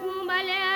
mon balai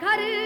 karı.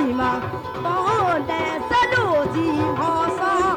地嘛，当得十六级好上。